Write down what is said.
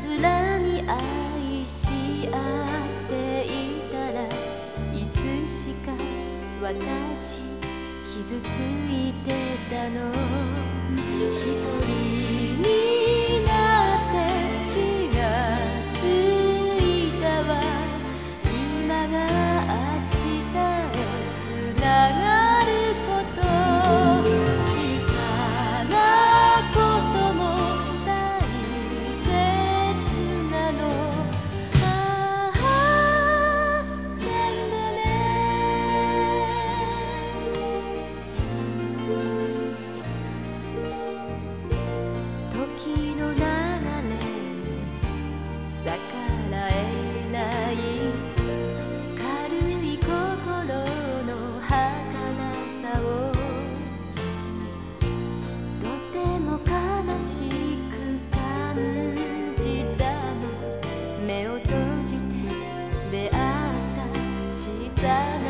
つらに愛し合っていたらいつしか私傷ついてたの。在